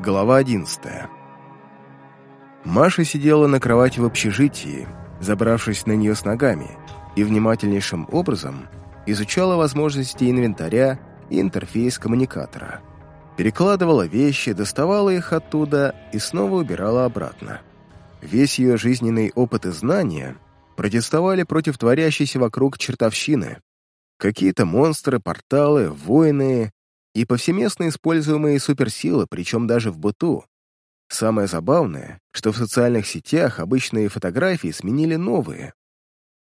Глава 11 Маша сидела на кровати в общежитии, забравшись на нее с ногами, и внимательнейшим образом изучала возможности инвентаря и интерфейс коммуникатора. Перекладывала вещи, доставала их оттуда и снова убирала обратно. Весь ее жизненный опыт и знания протестовали против творящейся вокруг чертовщины. Какие-то монстры, порталы, воины и повсеместно используемые суперсилы, причем даже в быту. Самое забавное, что в социальных сетях обычные фотографии сменили новые.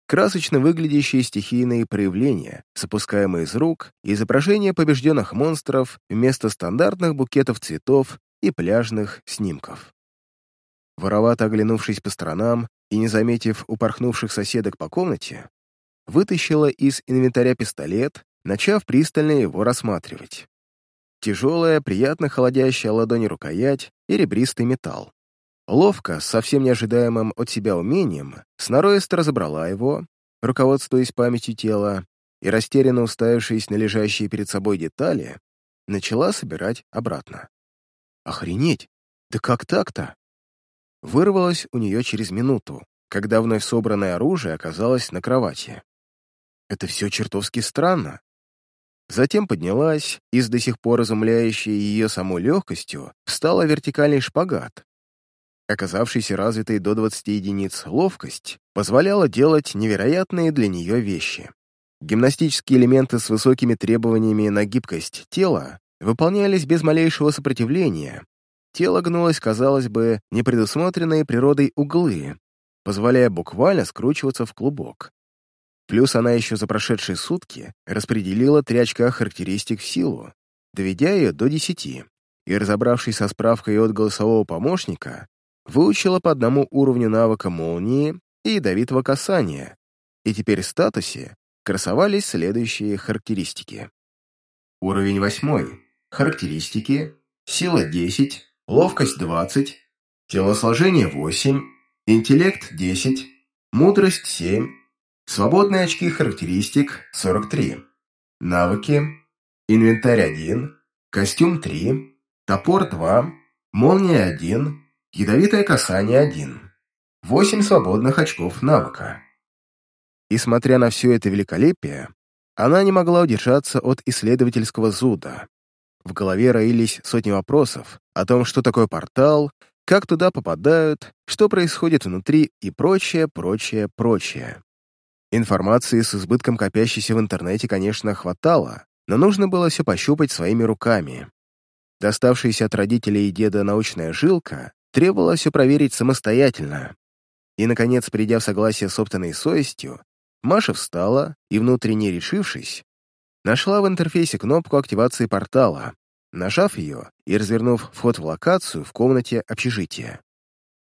Красочно выглядящие стихийные проявления, запускаемые из рук, изображения побежденных монстров вместо стандартных букетов цветов и пляжных снимков. Воровато оглянувшись по сторонам и не заметив упорхнувших соседок по комнате, вытащила из инвентаря пистолет, начав пристально его рассматривать. Тяжелая, приятно холодящая ладони рукоять и ребристый металл. Ловко, совсем неожидаемым от себя умением, сноровисто разобрала его, руководствуясь памятью тела, и, растерянно уставившись на лежащие перед собой детали, начала собирать обратно. «Охренеть! Да как так-то?» Вырвалось у нее через минуту, когда вновь собранное оружие оказалось на кровати. Это все чертовски странно. Затем поднялась и с до сих пор изумляющей ее самой легкостью встала вертикальный шпагат. Оказавшийся развитой до 20 единиц ловкость позволяла делать невероятные для нее вещи. Гимнастические элементы с высокими требованиями на гибкость тела выполнялись без малейшего сопротивления. Тело гнулось, казалось бы, непредусмотренные природой углы, позволяя буквально скручиваться в клубок. Плюс она еще за прошедшие сутки распределила три очка характеристик в силу, доведя ее до десяти, и, разобравшись со справкой от голосового помощника, выучила по одному уровню навыка молнии и ядовитого касания, и теперь в статусе красовались следующие характеристики. Уровень восьмой. Характеристики. Сила 10, ловкость 20, телосложение 8, интеллект 10, мудрость 7, Свободные очки характеристик – 43. Навыки. Инвентарь 1. Костюм 3. Топор 2. Молния 1. Ядовитое касание 1. 8 свободных очков навыка. И смотря на все это великолепие, она не могла удержаться от исследовательского зуда. В голове роились сотни вопросов о том, что такое портал, как туда попадают, что происходит внутри и прочее, прочее, прочее. Информации с избытком копящейся в интернете, конечно, хватало, но нужно было все пощупать своими руками. Доставшаяся от родителей и деда научная жилка требовала все проверить самостоятельно. И, наконец, придя в согласие с собственной совестью, Маша встала и, внутренне решившись, нашла в интерфейсе кнопку активации портала, нажав ее и развернув вход в локацию в комнате общежития.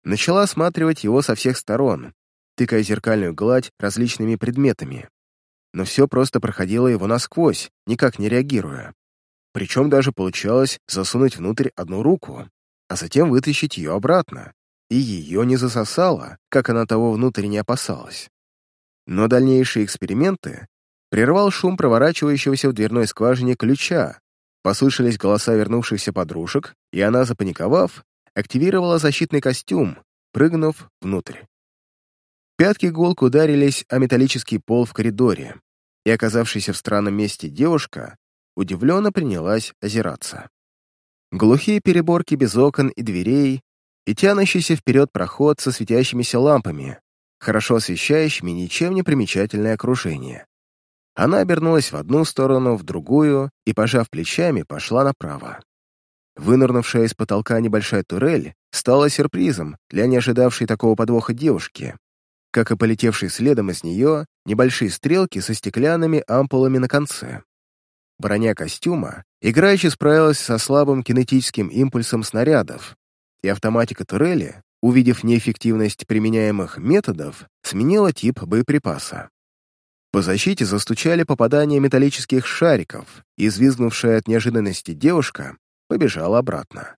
Начала осматривать его со всех сторон, тыкая зеркальную гладь различными предметами. Но все просто проходило его насквозь, никак не реагируя. Причем даже получалось засунуть внутрь одну руку, а затем вытащить ее обратно, и ее не засосало, как она того внутренне опасалась. Но дальнейшие эксперименты прервал шум проворачивающегося в дверной скважине ключа, послышались голоса вернувшихся подружек, и она, запаниковав, активировала защитный костюм, прыгнув внутрь. Пятки гулко ударились о металлический пол в коридоре, и оказавшаяся в странном месте девушка удивленно принялась озираться. Глухие переборки без окон и дверей и тянущийся вперед проход со светящимися лампами, хорошо освещающими ничем не примечательное окружение. Она обернулась в одну сторону, в другую и, пожав плечами, пошла направо. Вынырнувшая из потолка небольшая турель стала сюрпризом для не ожидавшей такого подвоха девушки, как и полетевшие следом из нее небольшие стрелки со стеклянными ампулами на конце. Броня костюма играюще справилась со слабым кинетическим импульсом снарядов, и автоматика турели, увидев неэффективность применяемых методов, сменила тип боеприпаса. По защите застучали попадания металлических шариков, и извизгнувшая от неожиданности девушка побежала обратно.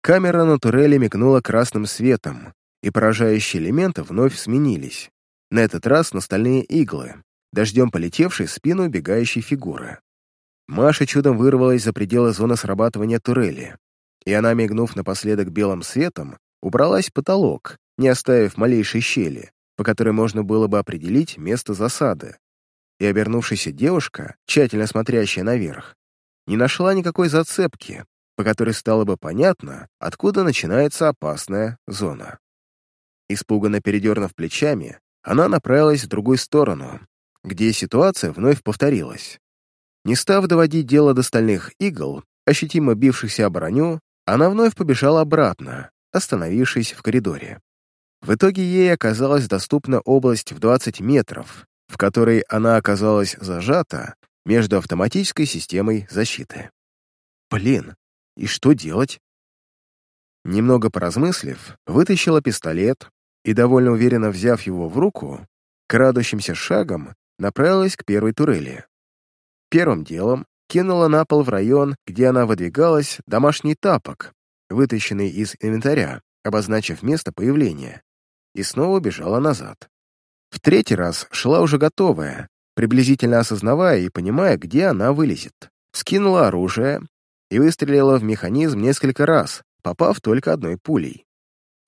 Камера на турели мигнула красным светом, и поражающие элементы вновь сменились. На этот раз на стальные иглы, дождем полетевшей в спину убегающей фигуры. Маша чудом вырвалась за пределы зоны срабатывания турели и она, мигнув напоследок белым светом, убралась в потолок, не оставив малейшей щели, по которой можно было бы определить место засады. И обернувшаяся девушка, тщательно смотрящая наверх, не нашла никакой зацепки, по которой стало бы понятно, откуда начинается опасная зона. Испуганно передернув плечами, она направилась в другую сторону, где ситуация вновь повторилась. Не став доводить дело до стальных игл, ощутимо бившихся о броню, она вновь побежала обратно, остановившись в коридоре. В итоге ей оказалась доступна область в 20 метров, в которой она оказалась зажата между автоматической системой защиты. Блин, и что делать? Немного поразмыслив, вытащила пистолет и, довольно уверенно взяв его в руку, крадущимся шагом направилась к первой турели. Первым делом кинула на пол в район, где она выдвигалась, домашний тапок, вытащенный из инвентаря, обозначив место появления, и снова бежала назад. В третий раз шла уже готовая, приблизительно осознавая и понимая, где она вылезет. Скинула оружие и выстрелила в механизм несколько раз, попав только одной пулей.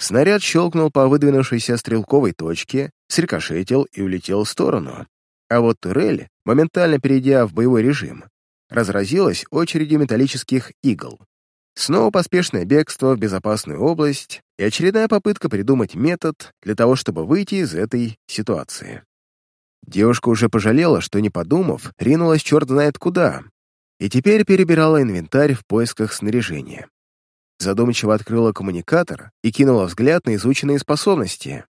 Снаряд щелкнул по выдвинувшейся стрелковой точке, срикошетил и улетел в сторону. А вот турель, моментально перейдя в боевой режим, разразилась очередью металлических игл. Снова поспешное бегство в безопасную область и очередная попытка придумать метод для того, чтобы выйти из этой ситуации. Девушка уже пожалела, что, не подумав, ринулась черт знает куда, и теперь перебирала инвентарь в поисках снаряжения. Задумчиво открыла коммуникатор и кинула взгляд на изученные способности.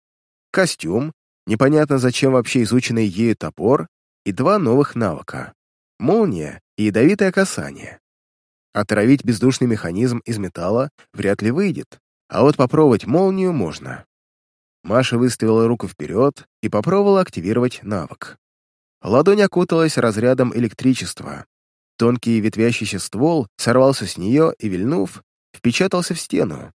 Костюм, непонятно зачем вообще изученный ею топор и два новых навыка — молния и ядовитое касание. Отравить бездушный механизм из металла вряд ли выйдет, а вот попробовать молнию можно. Маша выставила руку вперед и попробовала активировать навык. Ладонь окуталась разрядом электричества. Тонкий ветвящийся ствол сорвался с нее и, вильнув, впечатался в стену.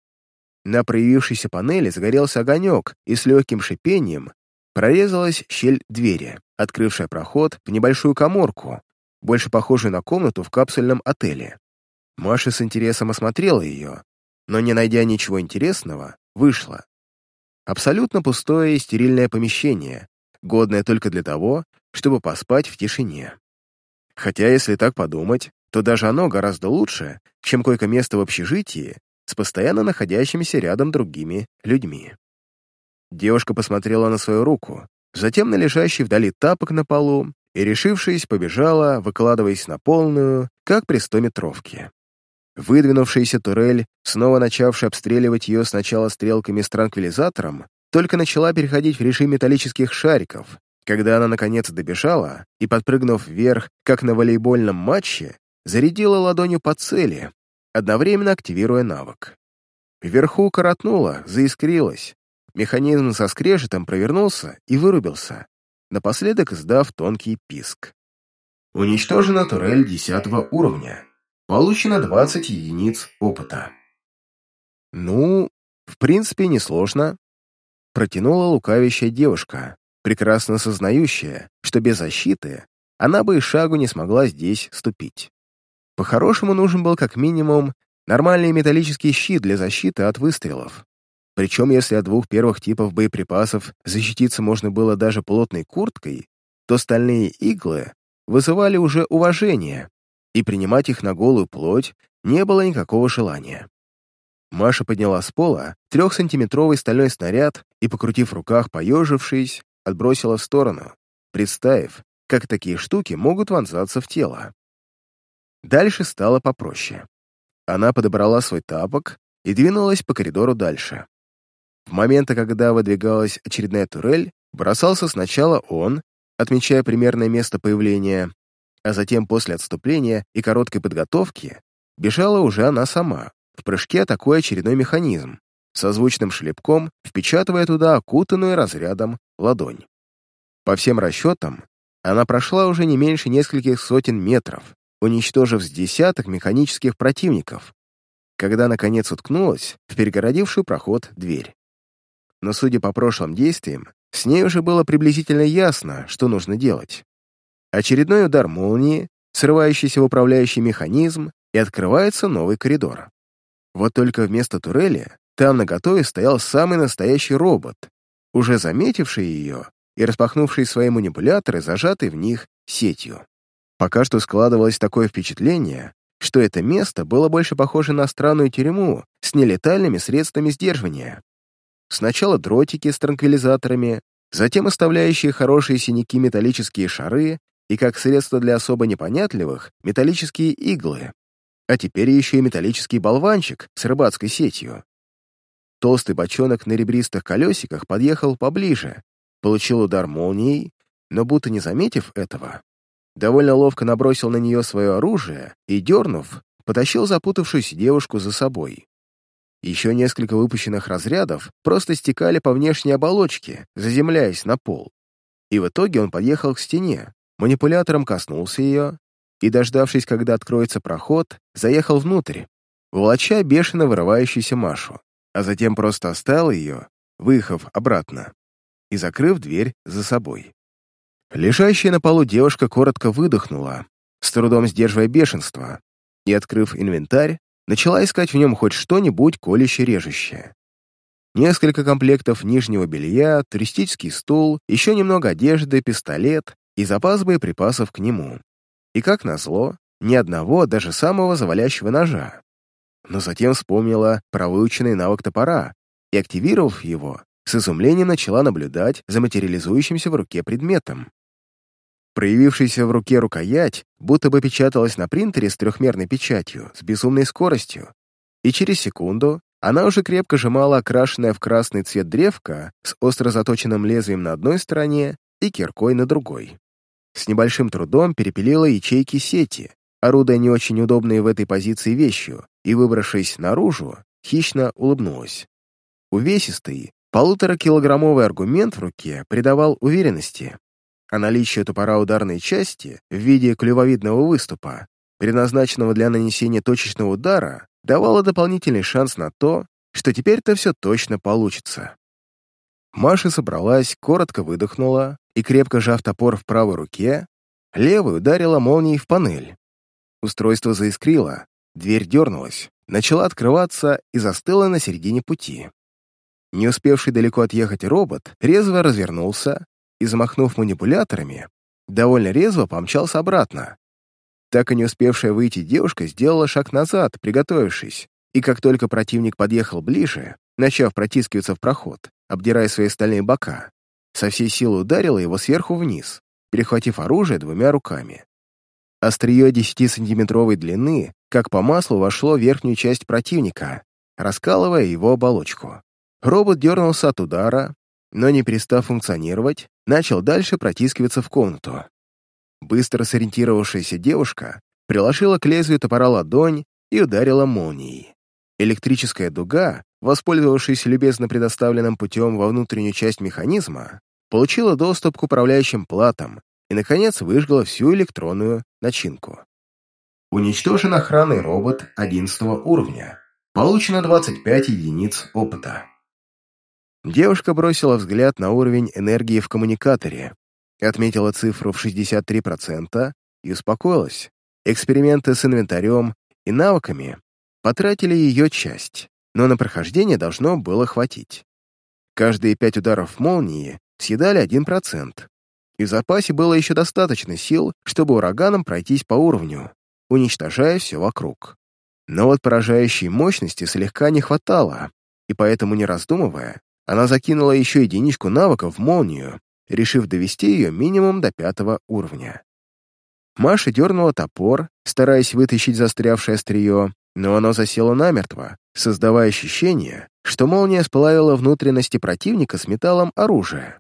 На проявившейся панели загорелся огонек, и с легким шипением прорезалась щель двери, открывшая проход в небольшую коморку, больше похожую на комнату в капсульном отеле. Маша с интересом осмотрела ее, но, не найдя ничего интересного, вышла. Абсолютно пустое и стерильное помещение, годное только для того, чтобы поспать в тишине. Хотя, если так подумать, то даже оно гораздо лучше, чем койко-место в общежитии с постоянно находящимися рядом другими людьми. Девушка посмотрела на свою руку, затем на лежащий вдали тапок на полу и, решившись, побежала, выкладываясь на полную, как при стометровке. Выдвинувшаяся турель, снова начавшая обстреливать ее сначала стрелками с транквилизатором, только начала переходить в режим металлических шариков, когда она наконец добежала и, подпрыгнув вверх, как на волейбольном матче, зарядила ладонью по цели, одновременно активируя навык. Вверху коротнула, заискрилась. Механизм со скрежетом провернулся и вырубился, напоследок сдав тонкий писк. Уничтожена турель десятого уровня. Получено 20 единиц опыта. Ну, в принципе, несложно. Протянула лукавящая девушка, прекрасно сознающая, что без защиты она бы и шагу не смогла здесь ступить. По-хорошему нужен был как минимум нормальный металлический щит для защиты от выстрелов. Причем если от двух первых типов боеприпасов защититься можно было даже плотной курткой, то стальные иглы вызывали уже уважение, и принимать их на голую плоть не было никакого желания. Маша подняла с пола трехсантиметровый стальной снаряд и, покрутив в руках, поежившись, отбросила в сторону, представив, как такие штуки могут вонзаться в тело. Дальше стало попроще. Она подобрала свой тапок и двинулась по коридору дальше. В моменты, когда выдвигалась очередная турель, бросался сначала он, отмечая примерное место появления, а затем после отступления и короткой подготовки бежала уже она сама, в прыжке атакуя очередной механизм, со звучным шлепком впечатывая туда окутанную разрядом ладонь. По всем расчетам, она прошла уже не меньше нескольких сотен метров, уничтожив с десяток механических противников, когда, наконец, уткнулась в перегородившую проход дверь. Но, судя по прошлым действиям, с ней уже было приблизительно ясно, что нужно делать. Очередной удар молнии, срывающийся в управляющий механизм, и открывается новый коридор. Вот только вместо турели там наготове стоял самый настоящий робот, уже заметивший ее и распахнувший свои манипуляторы, зажатые в них сетью. Пока что складывалось такое впечатление, что это место было больше похоже на странную тюрьму с нелетальными средствами сдерживания. Сначала дротики с транквилизаторами, затем оставляющие хорошие синяки металлические шары и, как средство для особо непонятливых, металлические иглы. А теперь еще и металлический болванчик с рыбацкой сетью. Толстый бочонок на ребристых колесиках подъехал поближе, получил удар молнией, но будто не заметив этого, довольно ловко набросил на нее свое оружие и, дернув, потащил запутавшуюся девушку за собой. Еще несколько выпущенных разрядов просто стекали по внешней оболочке, заземляясь на пол. И в итоге он подъехал к стене, манипулятором коснулся ее и, дождавшись, когда откроется проход, заехал внутрь, волоча бешено вырывающуюся Машу, а затем просто оставил ее, выехав обратно и закрыв дверь за собой. Лежащая на полу девушка коротко выдохнула, с трудом сдерживая бешенство, и, открыв инвентарь, начала искать в нем хоть что-нибудь колюще-режущее. Несколько комплектов нижнего белья, туристический стул, еще немного одежды, пистолет и запас боеприпасов к нему. И, как назло, ни одного, даже самого завалящего ножа. Но затем вспомнила про выученный навык топора и, активировав его, с изумлением начала наблюдать за материализующимся в руке предметом. Проявившаяся в руке рукоять будто бы печаталась на принтере с трехмерной печатью, с безумной скоростью, и через секунду она уже крепко сжимала окрашенное в красный цвет древко с остро заточенным лезвием на одной стороне и киркой на другой. С небольшим трудом перепилила ячейки сети, орудуя не очень удобной в этой позиции вещью, и, выбравшись наружу, хищно улыбнулась. Увесистый, полуторакилограммовый аргумент в руке придавал уверенности, а наличие топора ударной части в виде клювовидного выступа, предназначенного для нанесения точечного удара, давало дополнительный шанс на то, что теперь-то все точно получится. Маша собралась, коротко выдохнула и, крепко сжав топор в правой руке, левой ударила молнией в панель. Устройство заискрило, дверь дернулась, начала открываться и застыла на середине пути. Не успевший далеко отъехать робот резво развернулся и, замахнув манипуляторами, довольно резво помчался обратно. Так и не успевшая выйти девушка сделала шаг назад, приготовившись, и как только противник подъехал ближе, начав протискиваться в проход, обдирая свои стальные бока, со всей силы ударила его сверху вниз, перехватив оружие двумя руками. Острие 10-сантиметровой длины, как по маслу, вошло в верхнюю часть противника, раскалывая его оболочку. Робот дернулся от удара, но, не перестав функционировать, начал дальше протискиваться в комнату. Быстро сориентировавшаяся девушка приложила к лезвию топора ладонь и ударила молнией. Электрическая дуга, воспользовавшись любезно предоставленным путем во внутреннюю часть механизма, получила доступ к управляющим платам и, наконец, выжгла всю электронную начинку. Уничтожен охранный робот 11 уровня. Получено 25 единиц опыта. Девушка бросила взгляд на уровень энергии в коммуникаторе, отметила цифру в 63% и успокоилась. Эксперименты с инвентарем и навыками потратили ее часть, но на прохождение должно было хватить. Каждые пять ударов молнии съедали 1%, и в запасе было еще достаточно сил, чтобы ураганом пройтись по уровню, уничтожая все вокруг. Но вот поражающей мощности слегка не хватало, и поэтому, не раздумывая, она закинула еще единичку навыков в молнию, решив довести ее минимум до пятого уровня. Маша дернула топор, стараясь вытащить застрявшее острие, но оно засело намертво, создавая ощущение, что молния сплавила внутренности противника с металлом оружия.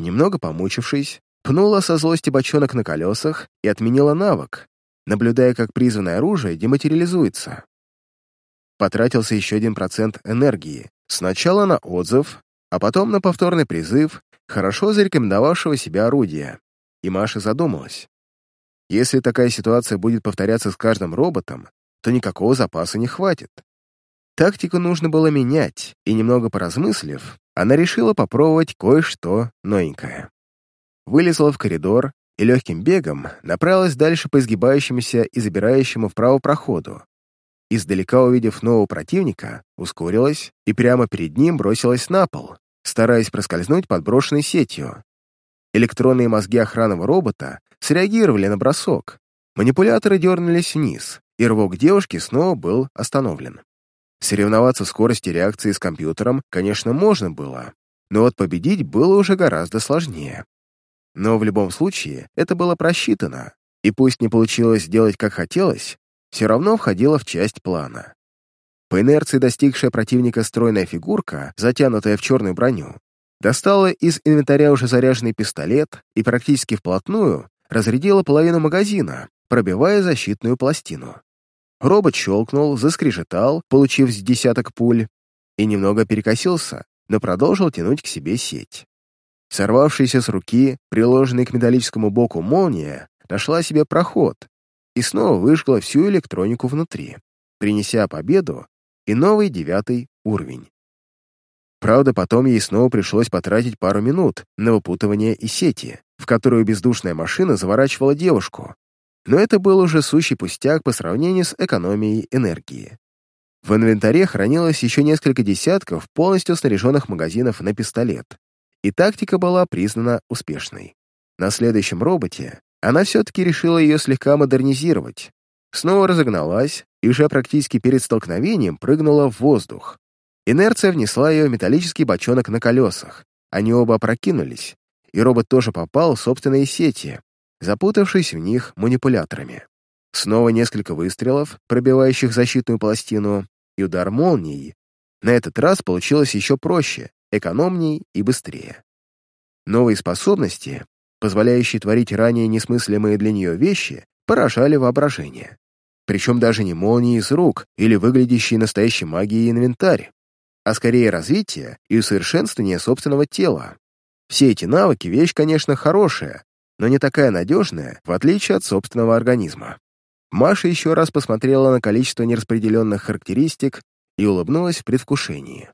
Немного помучившись, пнула со злости бочонок на колесах и отменила навык, наблюдая, как призванное оружие дематериализуется. Потратился еще один процент энергии, Сначала на отзыв, а потом на повторный призыв хорошо зарекомендовавшего себя орудия. И Маша задумалась. Если такая ситуация будет повторяться с каждым роботом, то никакого запаса не хватит. Тактику нужно было менять, и немного поразмыслив, она решила попробовать кое-что новенькое. Вылезла в коридор и легким бегом направилась дальше по изгибающемуся и забирающему вправо проходу. издалека увидев нового противника, ускорилась и прямо перед ним бросилась на пол, стараясь проскользнуть под брошенной сетью. Электронные мозги охранного робота среагировали на бросок. Манипуляторы дернулись вниз, и рывок девушки снова был остановлен. Соревноваться в скорости реакции с компьютером, конечно, можно было, но вот победить было уже гораздо сложнее. Но в любом случае это было просчитано, и пусть не получилось сделать как хотелось, все равно входило в часть плана. По инерции достигшая противника стройная фигурка, затянутая в черную броню, достала из инвентаря уже заряженный пистолет и практически вплотную разрядила половину магазина, пробивая защитную пластину. Робот щелкнул, заскрежетал, получив с десяток пуль, и немного перекосился, но продолжил тянуть к себе сеть. Сорвавшаяся с руки, приложенной к металлическому боку молния, нашла себе проход и снова выжгла всю электронику внутри, принеся победу и новый девятый уровень. Правда, потом ей снова пришлось потратить пару минут на выпутывание из сети, в которую бездушная машина заворачивала девушку, но это был уже сущий пустяк по сравнению с экономией энергии. В инвентаре хранилось еще несколько десятков полностью снаряженных магазинов на пистолет, и тактика была признана успешной. На следующем роботе она все-таки решила ее слегка модернизировать, снова разогналась и уже практически перед столкновением прыгнула в воздух. Инерция внесла ее в металлический бочонок на колесах, они оба опрокинулись, и робот тоже попал в собственные сети, запутавшись в них манипуляторами. Снова несколько выстрелов, пробивающих защитную пластину, и удар молнией. На этот раз получилось еще проще, экономней и быстрее. Новые способности, позволяющие творить ранее несмыслимые для нее вещи, поражали воображение. Причем даже не молнии из рук или выглядящие настоящей магией инвентарь, а скорее развитие и усовершенствование собственного тела. Все эти навыки — вещь, конечно, хорошая, но не такая надежная, в отличие от собственного организма. Маша еще раз посмотрела на количество нераспределенных характеристик и улыбнулась в предвкушении.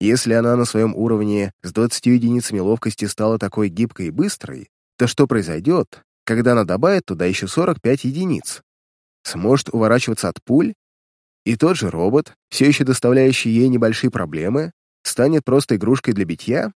Если она на своем уровне с 20 единицами ловкости стала такой гибкой и быстрой, то что произойдет, когда она добавит туда еще 45 единиц? Сможет уворачиваться от пуль? И тот же робот, все еще доставляющий ей небольшие проблемы, станет просто игрушкой для битья?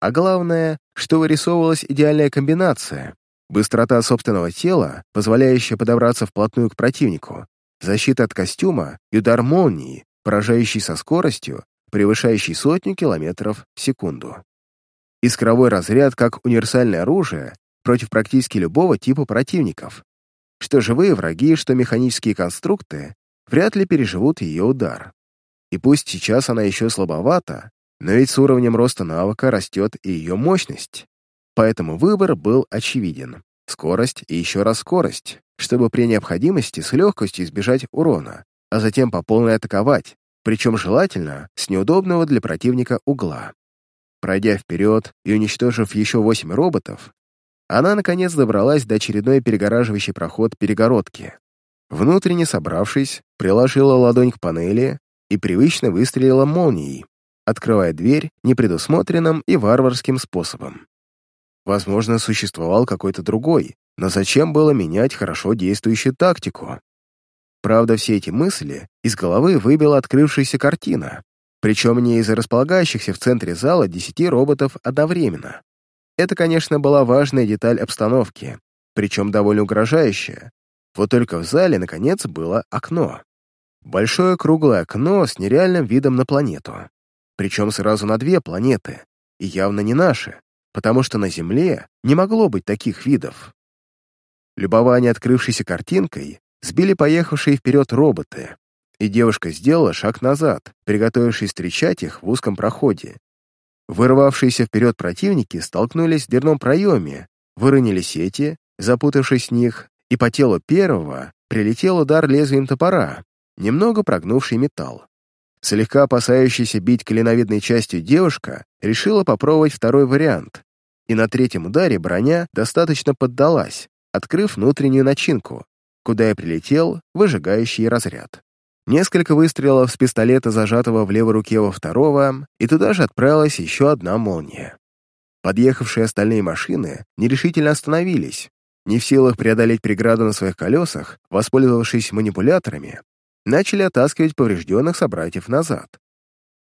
А главное, что вырисовывалась идеальная комбинация. Быстрота собственного тела, позволяющая подобраться вплотную к противнику, защита от костюма и удар молнии, поражающий со скоростью, превышающей сотню километров в секунду. Искровой разряд как универсальное оружие против практически любого типа противников. Что живые враги, что механические конструкты вряд ли переживут ее удар. И пусть сейчас она еще слабовата, но ведь с уровнем роста навыка растет и ее мощность. Поэтому выбор был очевиден. Скорость и еще раз скорость, чтобы при необходимости с легкостью избежать урона, а затем по полной атаковать, причем желательно с неудобного для противника угла. Пройдя вперед и уничтожив еще восемь роботов, она, наконец, добралась до очередной перегораживающей проход перегородки. Внутренне собравшись, приложила ладонь к панели и привычно выстрелила молнией, открывая дверь непредусмотренным и варварским способом. Возможно, существовал какой-то другой, но зачем было менять хорошо действующую тактику? Правда, все эти мысли из головы выбила открывшаяся картина, причем не из располагающихся в центре зала десяти роботов одновременно. Это, конечно, была важная деталь обстановки, причем довольно угрожающая. Вот только в зале, наконец, было окно. Большое круглое окно с нереальным видом на планету. Причем сразу на две планеты, и явно не наши, потому что на Земле не могло быть таких видов. Любование открывшейся картинкой сбили поехавшие вперед роботы, и девушка сделала шаг назад, приготовившись встречать их в узком проходе. Вырвавшиеся вперед противники столкнулись в дверном проеме, выронили сети, запутавшись в них, и по телу первого прилетел удар лезвием топора, немного прогнувший металл. Слегка опасающаяся бить клиновидной частью девушка решила попробовать второй вариант, и на третьем ударе броня достаточно поддалась, открыв внутреннюю начинку, куда и прилетел выжигающий разряд. Несколько выстрелов с пистолета, зажатого в левой руке во второго, и туда же отправилась еще одна молния. Подъехавшие остальные машины нерешительно остановились, не в силах преодолеть преграду на своих колесах, воспользовавшись манипуляторами, начали оттаскивать поврежденных собратьев назад.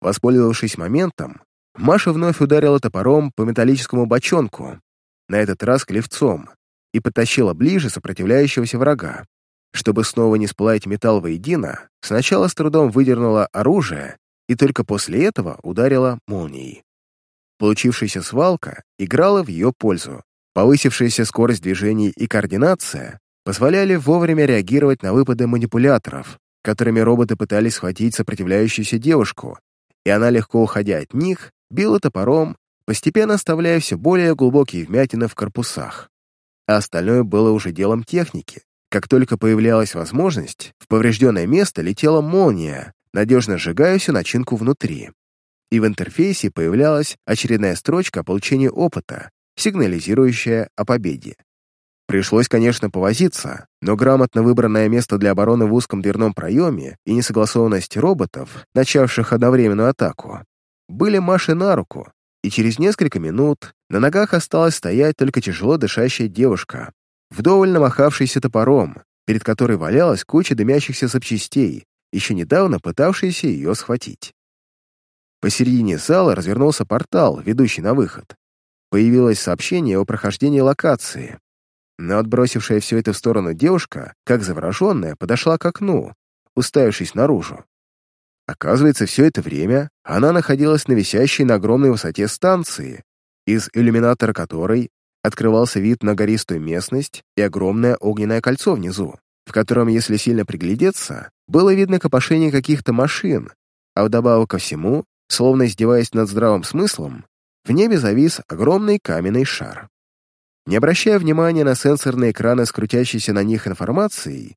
Воспользовавшись моментом, Маша вновь ударила топором по металлическому бочонку, на этот раз клевцом, и потащила ближе сопротивляющегося врага. Чтобы снова не сплавить металл воедино, сначала с трудом выдернула оружие и только после этого ударила молнией. Получившаяся свалка играла в ее пользу. Повысившаяся скорость движений и координация позволяли вовремя реагировать на выпады манипуляторов, которыми роботы пытались схватить сопротивляющуюся девушку, и она, легко уходя от них, била топором, постепенно оставляя все более глубокие вмятины в корпусах. А остальное было уже делом техники. Как только появлялась возможность, в поврежденное место летела молния, надежно сжигая всю начинку внутри. И в интерфейсе появлялась очередная строчка о получении опыта, сигнализирующая о победе. Пришлось, конечно, повозиться, но грамотно выбранное место для обороны в узком дверном проеме и несогласованность роботов, начавших одновременную атаку, были Маше на руку, и через несколько минут на ногах осталась стоять только тяжело дышащая девушка, вдоволь намахавшаяся топором, перед которой валялась куча дымящихся запчастей, еще недавно пытавшиеся ее схватить. Посередине зала развернулся портал, ведущий на выход. Появилось сообщение о прохождении локации, но отбросившая все это в сторону девушка, как завороженная, подошла к окну, уставившись наружу. Оказывается, все это время она находилась на висящей на огромной высоте станции, из иллюминатора которой открывался вид на гористую местность и огромное огненное кольцо внизу, в котором, если сильно приглядеться, было видно копошение каких-то машин, а вдобавок ко всему, словно издеваясь над здравым смыслом, в небе завис огромный каменный шар. Не обращая внимания на сенсорные экраны с крутящейся на них информацией,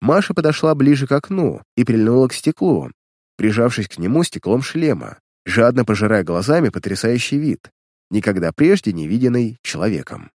Маша подошла ближе к окну и прильнула к стеклу, прижавшись к нему стеклом шлема, жадно пожирая глазами потрясающий вид, никогда прежде не виденный человеком.